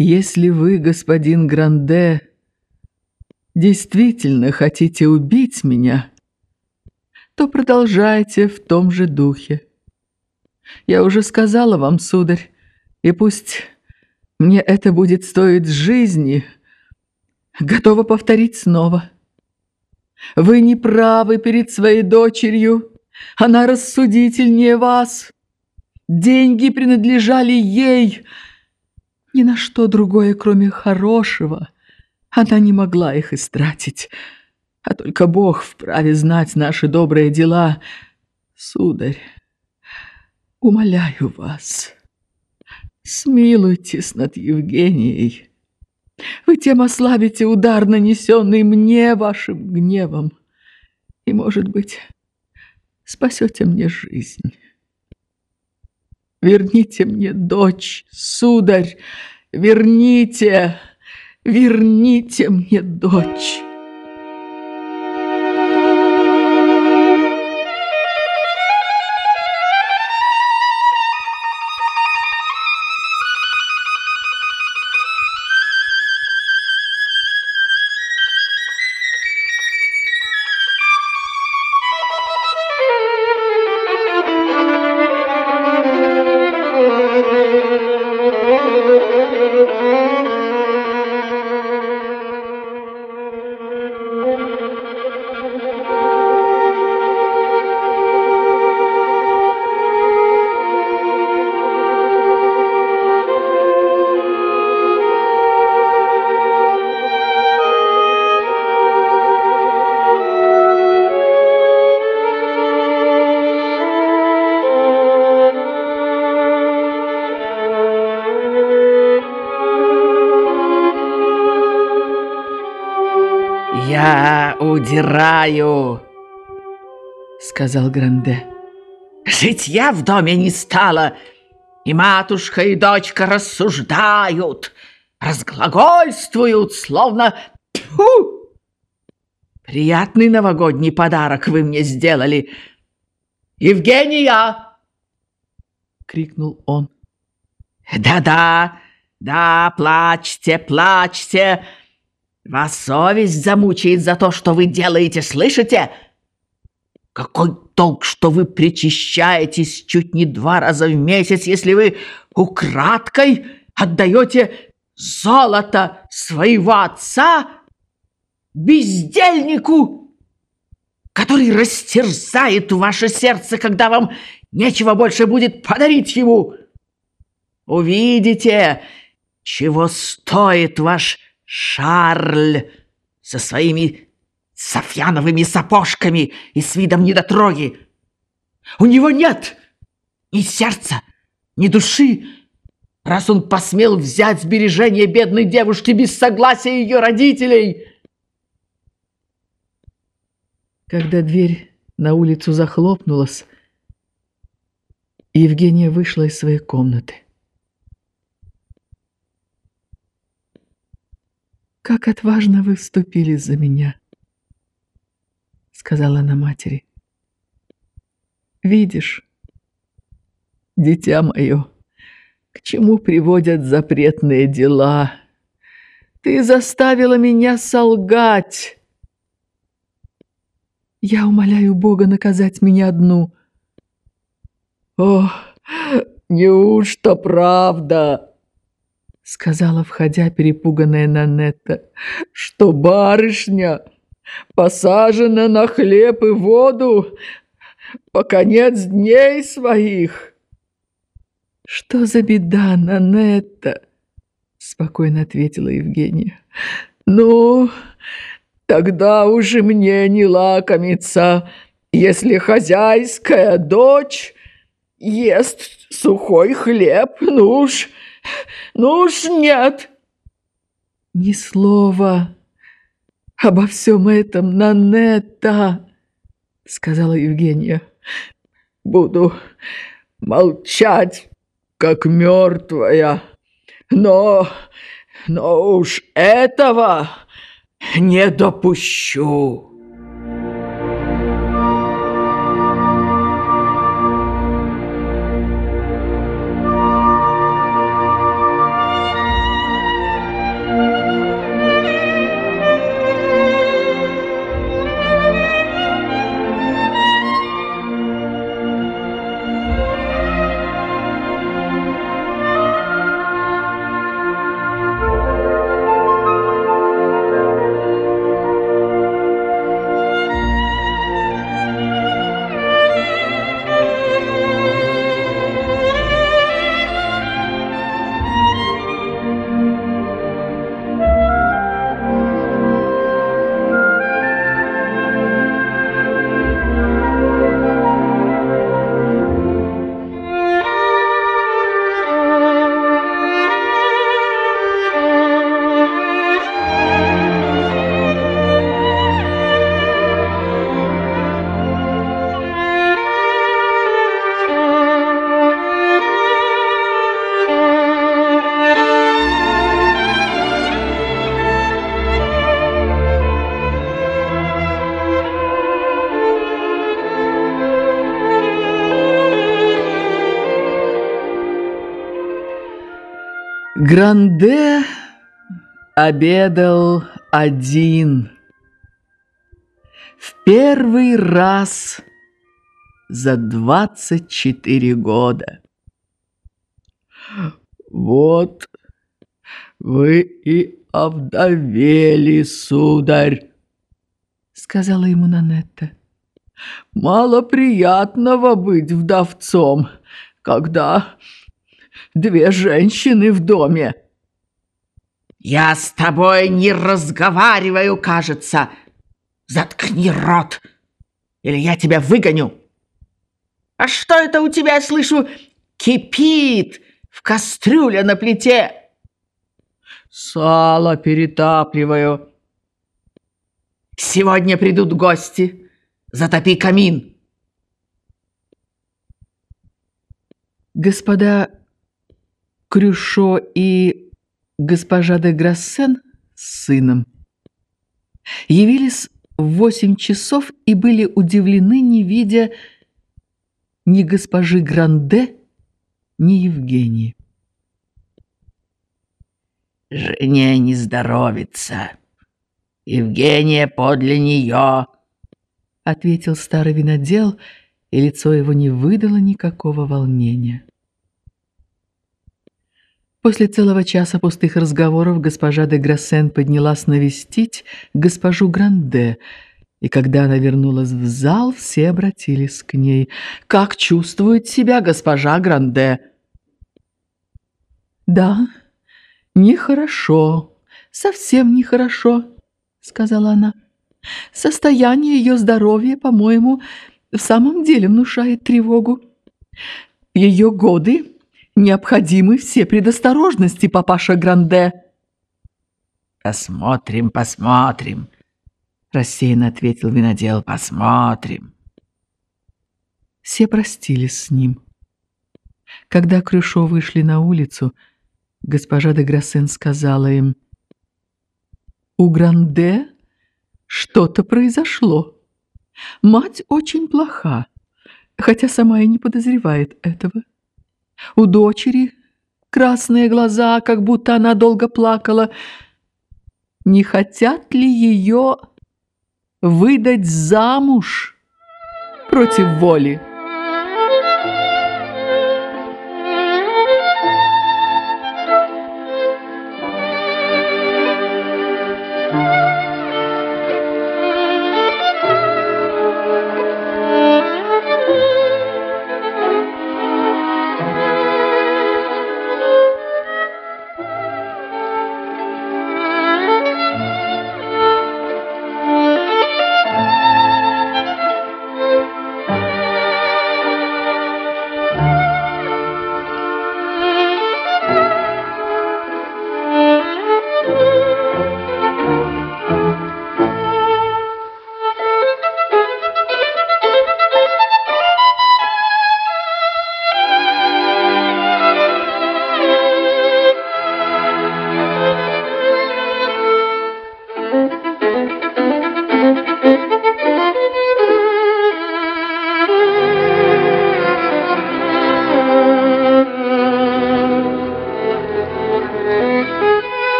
Если вы, господин Гранде, действительно хотите убить меня, то продолжайте в том же духе. Я уже сказала вам, сударь, и пусть мне это будет стоить жизни, готова повторить снова. Вы не правы перед своей дочерью, она рассудительнее вас. Деньги принадлежали ей, ни на что другое, кроме хорошего. Она не могла их истратить, а только Бог вправе знать наши добрые дела. Сударь, умоляю вас, смилуйтесь над Евгенией. Вы тем ослабите удар, нанесенный мне вашим гневом, и, может быть, спасете мне жизнь». Верните мне дочь, сударь, верните, верните мне дочь. Mm-hmm. Удираю», — сказал Гранде. «Житья в доме не стало, и матушка и дочка рассуждают, разглагольствуют, словно... Тьфу! Приятный новогодний подарок вы мне сделали. Евгения!» — крикнул он. «Да-да, да, плачьте, плачьте!» Вас совесть замучает за то, что вы делаете, слышите? Какой толк, что вы причащаетесь чуть не два раза в месяц, если вы украдкой отдаете золото своего отца бездельнику, который растерзает ваше сердце, когда вам нечего больше будет подарить ему. Увидите, чего стоит ваш Шарль со своими софьяновыми сапожками и с видом недотроги. У него нет ни сердца, ни души, раз он посмел взять сбережения бедной девушки без согласия ее родителей. Когда дверь на улицу захлопнулась, Евгения вышла из своей комнаты. «Как отважно вы вступили за меня!» Сказала она матери. «Видишь, дитя мое, к чему приводят запретные дела? Ты заставила меня солгать!» Я умоляю Бога наказать меня одну. О, неужто правда? Сказала, входя перепуганная Нанетта, что барышня посажена на хлеб и воду по конец дней своих. Что за беда, Нанетта? спокойно ответила Евгения. Ну, тогда уже мне не лакомиться, если хозяйская дочь ест сухой хлеб, ну уж, ну уж нет. Ни слова обо всем этом, Нанетта, сказала Евгения. Буду молчать, как мертвая, но, но уж этого не допущу. Гранде обедал один. В первый раз за 24 года. «Вот вы и овдовели, сударь», — сказала ему Нанетта. «Мало приятного быть вдовцом, когда две женщины в доме». «Я с тобой не разговариваю, кажется. Заткни рот, или я тебя выгоню». «А что это у тебя, слышу, кипит в кастрюле на плите?» «Сало перетапливаю». «Сегодня придут гости. Затопи камин». Господа Крюшо и госпожа де Грассен с сыном явились в восемь часов и были удивлены, не видя ни госпожи Гранде, ни Евгении. «Жене не здоровится. Евгения подле нее», — ответил старый винодел, и лицо его не выдало никакого волнения. После целого часа пустых разговоров госпожа де Грассен поднялась навестить госпожу Гранде — и когда она вернулась в зал, все обратились к ней. «Как чувствует себя госпожа Гранде?» «Да, нехорошо, совсем нехорошо», — сказала она. «Состояние ее здоровья, по-моему, в самом деле внушает тревогу. Ее годы необходимы все предосторожности, папаша Гранде». «Посмотрим, посмотрим», — рассеянно ответил винодел. «Посмотрим». Все простились с ним. Когда Крюшо вышли на улицу, госпожа де Грассен сказала им, «У Гранде что-то произошло. Мать очень плоха, хотя сама и не подозревает этого. У дочери красные глаза, как будто она долго плакала. Не хотят ли ее выдать замуж против воли.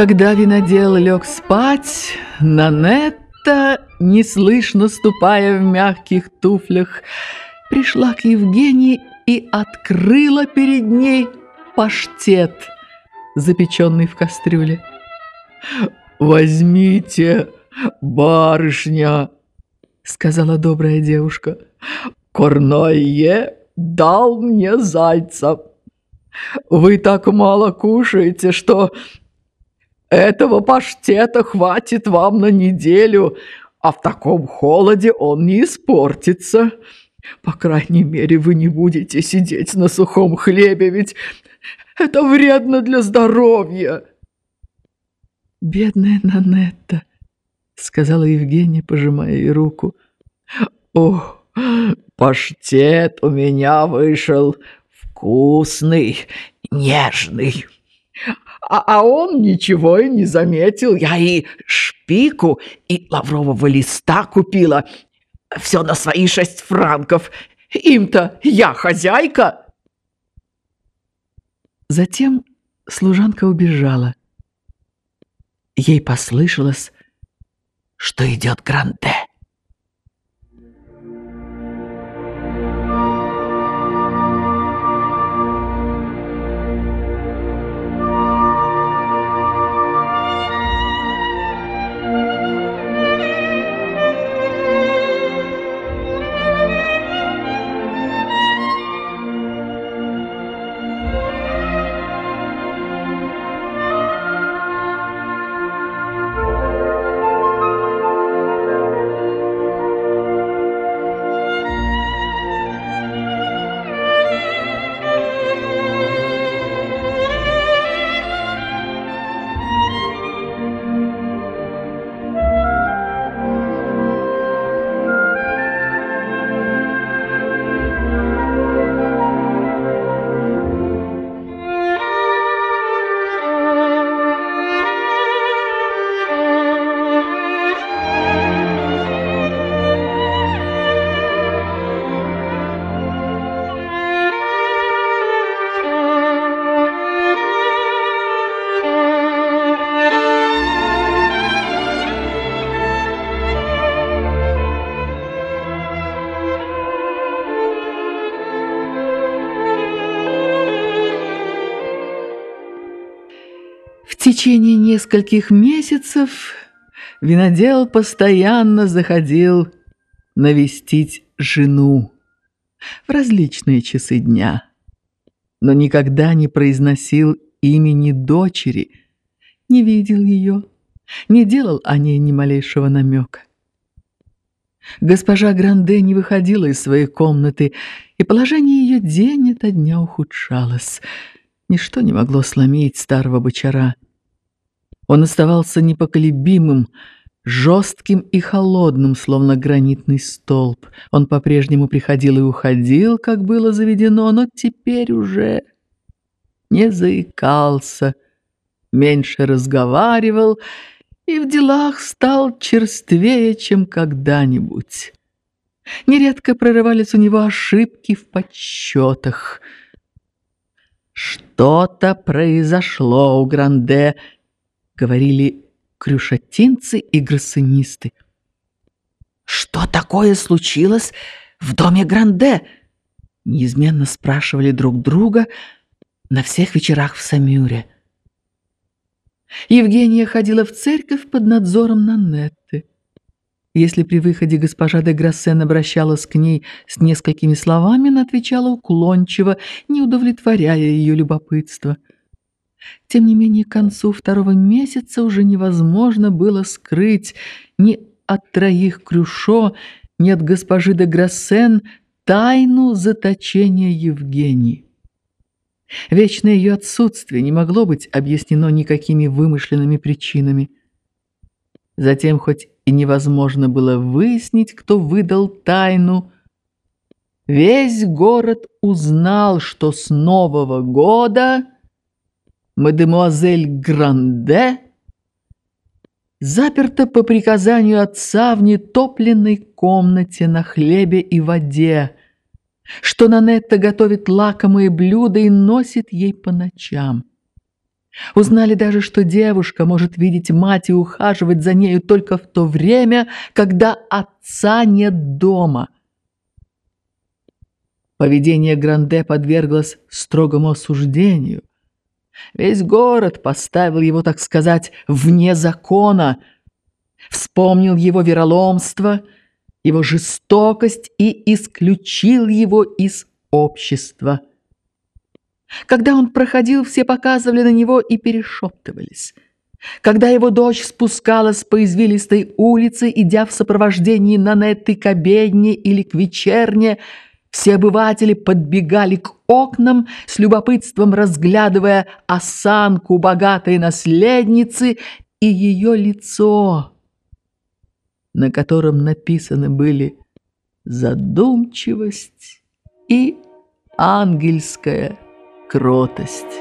Когда винодел лег спать, Нанетта, неслышно ступая в мягких туфлях, пришла к Евгении и открыла перед ней паштет, запеченный в кастрюле. «Возьмите, барышня!» — сказала добрая девушка. «Корное дал мне зайца. Вы так мало кушаете, что этого паштета хватит вам на неделю. а в таком холоде он не испортится. По крайней мере, вы не будете сидеть на сухом хлебе, ведь это вредно для здоровья. Бедная Нанетта, сказала Евгения, пожимая ей руку. О, паштет у меня вышел вкусный, нежный. А, а он ничего и не заметил. Я и шпику, и лаврового листа купила. Все на свои шесть франков. Им-то я хозяйка. Затем служанка убежала. Ей послышалось, что идет Гранде. Течение нескольких месяцев винодел постоянно заходил навестить жену в различные часы дня, но никогда не произносил имени дочери, не видел ее, не делал о ней ни малейшего намека. Госпожа Гранде не выходила из своей комнаты, и положение ее день ото дня ухудшалось. Ничто не могло сломить старого бочара — он оставался непоколебимым, жестким и холодным, словно гранитный столб. Он по-прежнему приходил и уходил, как было заведено, но теперь уже не заикался, меньше разговаривал и в делах стал черствее, чем когда-нибудь. Нередко прорывались у него ошибки в подсчетах. Что-то произошло у Гранде, говорили крюшатинцы и гроссинисты. «Что такое случилось в доме Гранде?» неизменно спрашивали друг друга на всех вечерах в Самюре. Евгения ходила в церковь под надзором Нанетты. Если при выходе госпожа де Грассен обращалась к ней с несколькими словами, она отвечала уклончиво, не удовлетворяя ее любопытство – тем не менее, к концу второго месяца уже невозможно было скрыть ни от троих Крюшо, ни от госпожи де Грассен тайну заточения Евгении. Вечное ее отсутствие не могло быть объяснено никакими вымышленными причинами. Затем, хоть и невозможно было выяснить, кто выдал тайну, весь город узнал, что с Нового года мадемуазель Гранде заперта по приказанию отца в нетопленной комнате на хлебе и воде, что Нанетта готовит лакомые блюда и носит ей по ночам. Узнали даже, что девушка может видеть мать и ухаживать за нею только в то время, когда отца нет дома. Поведение Гранде подверглось строгому осуждению. Весь город поставил его, так сказать, вне закона, вспомнил его вероломство, его жестокость и исключил его из общества. Когда он проходил, все показывали на него и перешептывались. Когда его дочь спускалась по извилистой улице, идя в сопровождении Нанетты к обедне или к вечерне, все обыватели подбегали к окнам, с любопытством разглядывая осанку богатой наследницы и ее лицо, на котором написаны были задумчивость и ангельская кротость.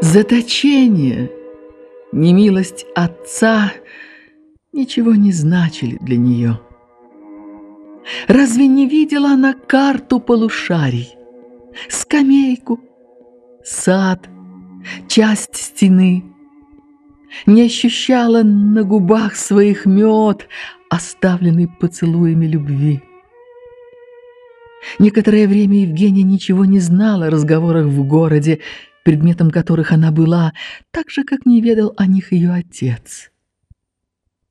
Заточение, немилость отца ничего не значили для нее. Разве не видела она карту полушарий, скамейку, сад, часть стены? Не ощущала на губах своих мед, оставленный поцелуями любви. Некоторое время Евгения ничего не знала о разговорах в городе, предметом которых она была, так же, как не ведал о них ее отец.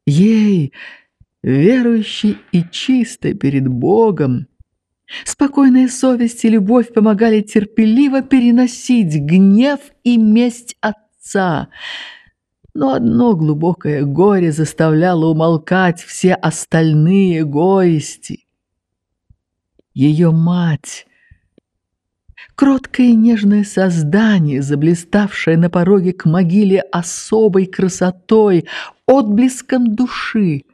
Ей, верующей и чистой перед Богом, спокойная совесть и любовь помогали терпеливо переносить гнев и месть отца, но одно глубокое горе заставляло умолкать все остальные горести. Ее мать Кроткое и нежное создание, заблиставшее на пороге к могиле особой красотой, отблеском души.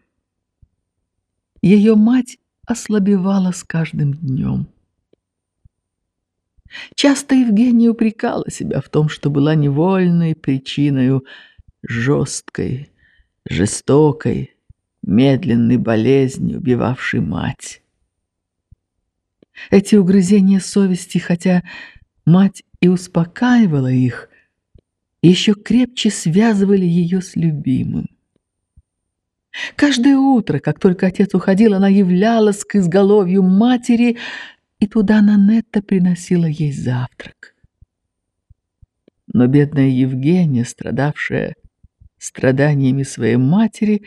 Ее мать ослабевала с каждым днем. Часто Евгения упрекала себя в том, что была невольной причиной жесткой, жестокой, медленной болезни, убивавшей мать. Эти угрызения совести, хотя мать и успокаивала их, еще крепче связывали ее с любимым. Каждое утро, как только отец уходил, она являлась к изголовью матери, и туда Нанетта приносила ей завтрак. Но бедная Евгения, страдавшая страданиями своей матери,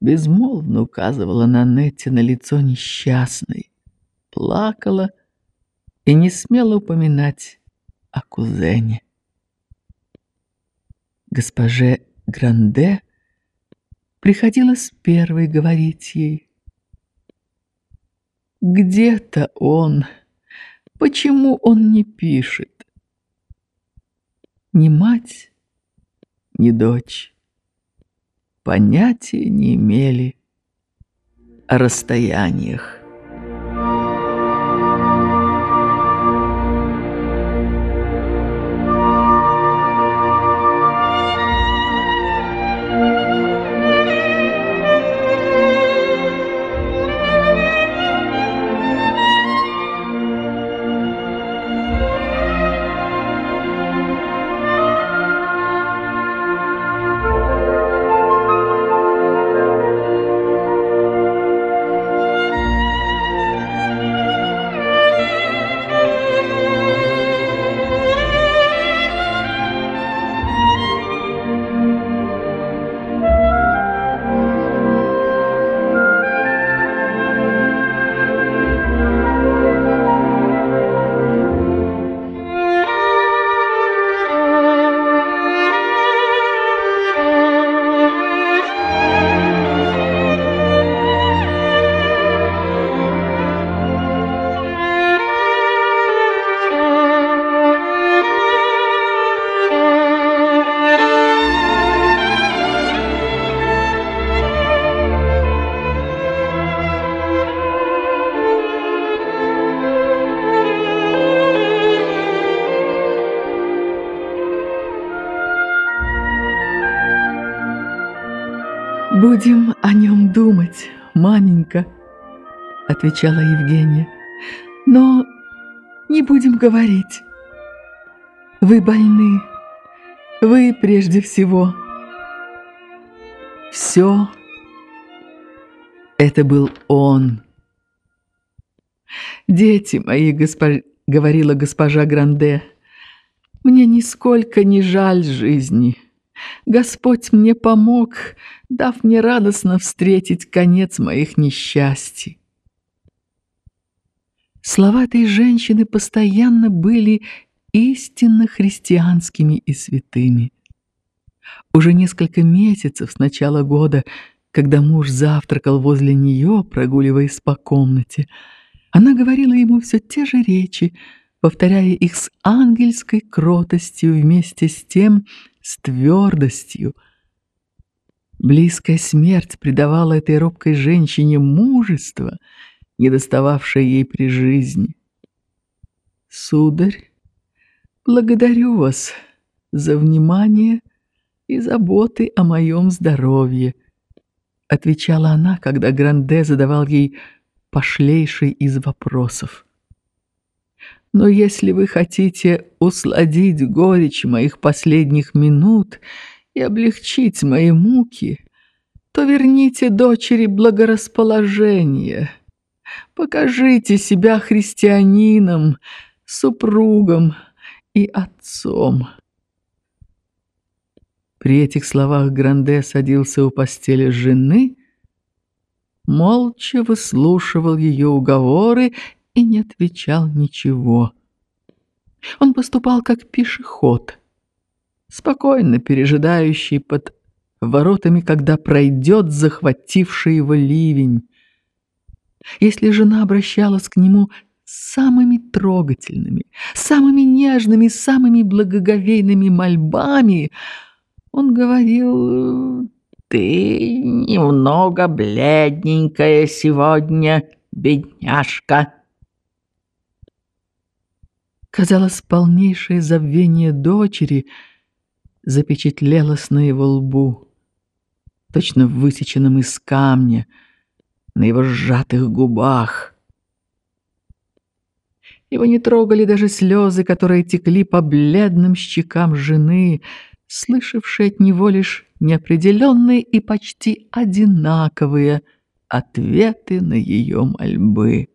безмолвно указывала Нанетте на лицо несчастной, плакала и не смела упоминать о кузене. Госпоже Гранде приходилось первой говорить ей. «Где-то он. Почему он не пишет?» Ни мать, ни дочь понятия не имели о расстояниях. «Будем о нем думать, маменька», — отвечала Евгения. «Но не будем говорить. Вы больны. Вы прежде всего. Все это был он. «Дети мои, госпож... — говорила госпожа Гранде, — мне нисколько не жаль жизни. Господь мне помог, дав мне радостно встретить конец моих несчастий. Слова этой женщины постоянно были истинно христианскими и святыми. Уже несколько месяцев с начала года, когда муж завтракал возле нее, прогуливаясь по комнате, она говорила ему все те же речи, повторяя их с ангельской кротостью вместе с тем с твердостью. Близкая смерть придавала этой робкой женщине мужество, недостававшее ей при жизни. «Сударь, благодарю вас за внимание и заботы о моем здоровье», отвечала она, когда Гранде задавал ей пошлейший из вопросов. Но если вы хотите усладить горечь моих последних минут и облегчить мои муки, то верните дочери благорасположение. Покажите себя христианином, супругом и отцом. При этих словах Гранде садился у постели жены, молча выслушивал ее уговоры и не отвечал ничего. Он поступал как пешеход, спокойно пережидающий под воротами, когда пройдет захвативший его ливень. Если жена обращалась к нему самыми трогательными, самыми нежными, самыми благоговейными мольбами, он говорил, «Ты немного бледненькая сегодня, бедняжка». Казалось, полнейшее забвение дочери запечатлелось на его лбу, точно высеченном из камня, на его сжатых губах. Его не трогали даже слезы, которые текли по бледным щекам жены, слышавшей от него лишь неопределенные и почти одинаковые ответы на ее мольбы.